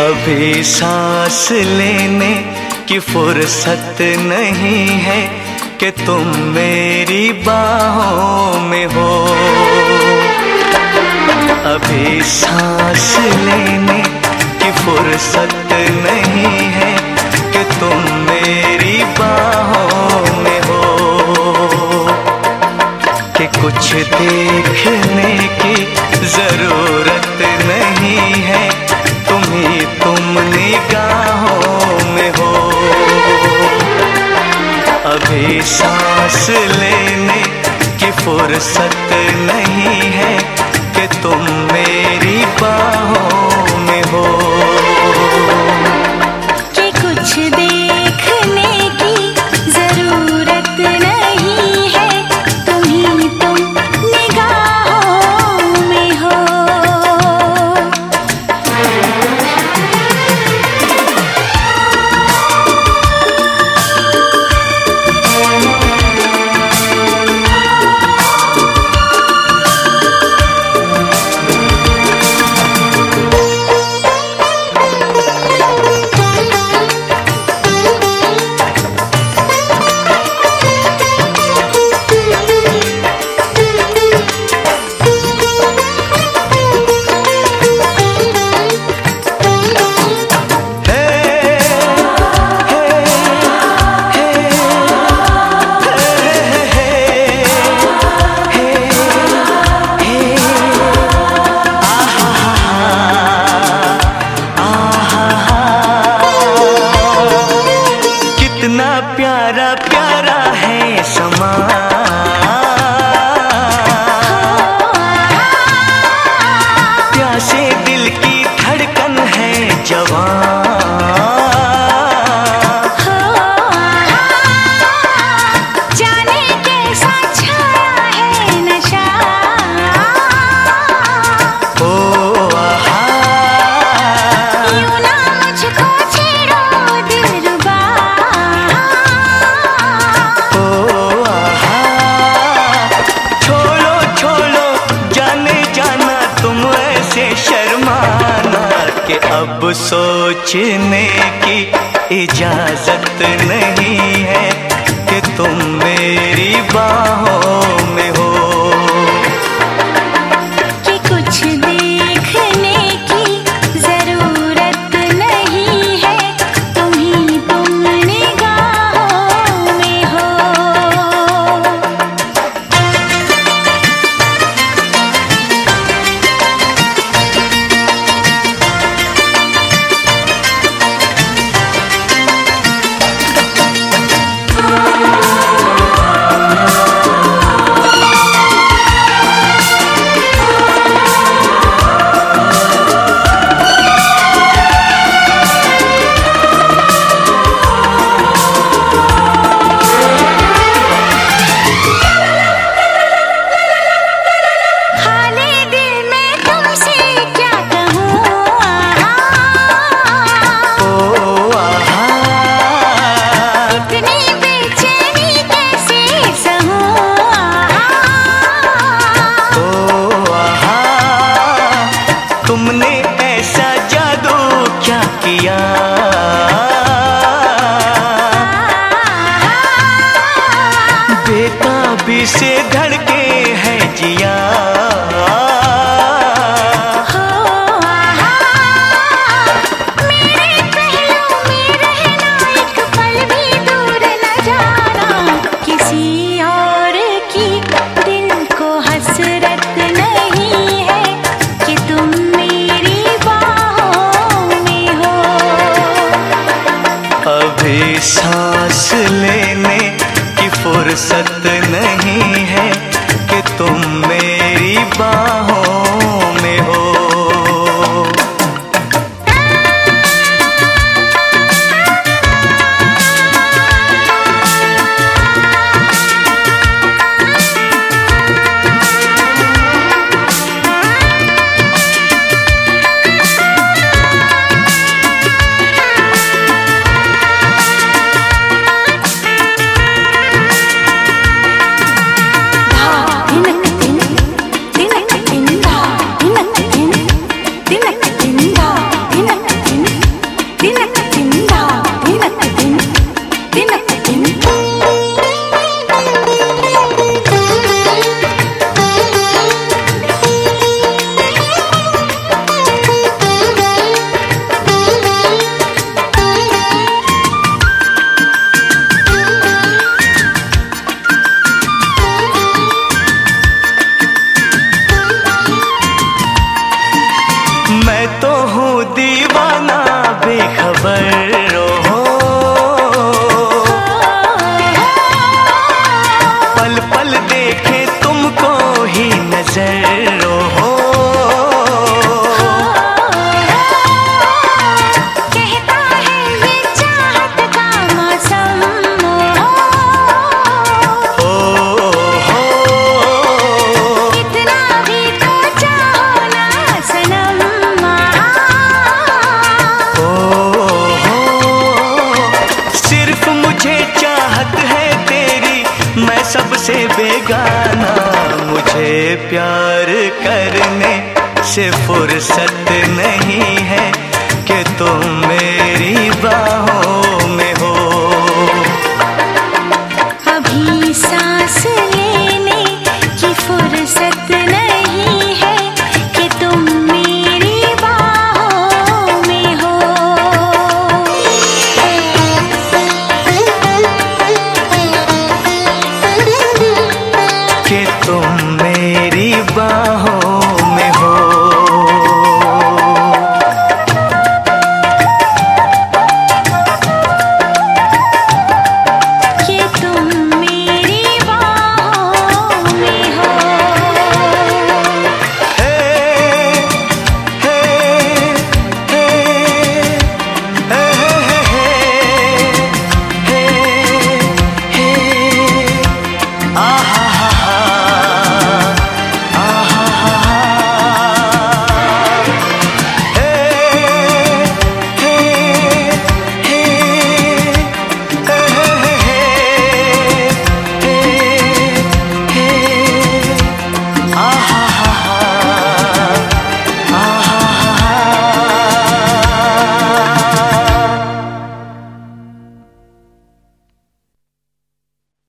अभी सांस लेने की फुर्सत नहीं है कि तुम मेरी बाहों में हो। अभी सांस लेने की फुर्सत नहीं है कि तुम मेरी बाहों में हो। कि कुछ देखने की के अब सोचने की इजाज़त नहीं है कि तुम मेरी बाहों में हो। से सांस लेने की फुर्सत नहीं है कि तुम में से बेगाना मुझे प्यार करने से फुर्सत नहीं है कि तुम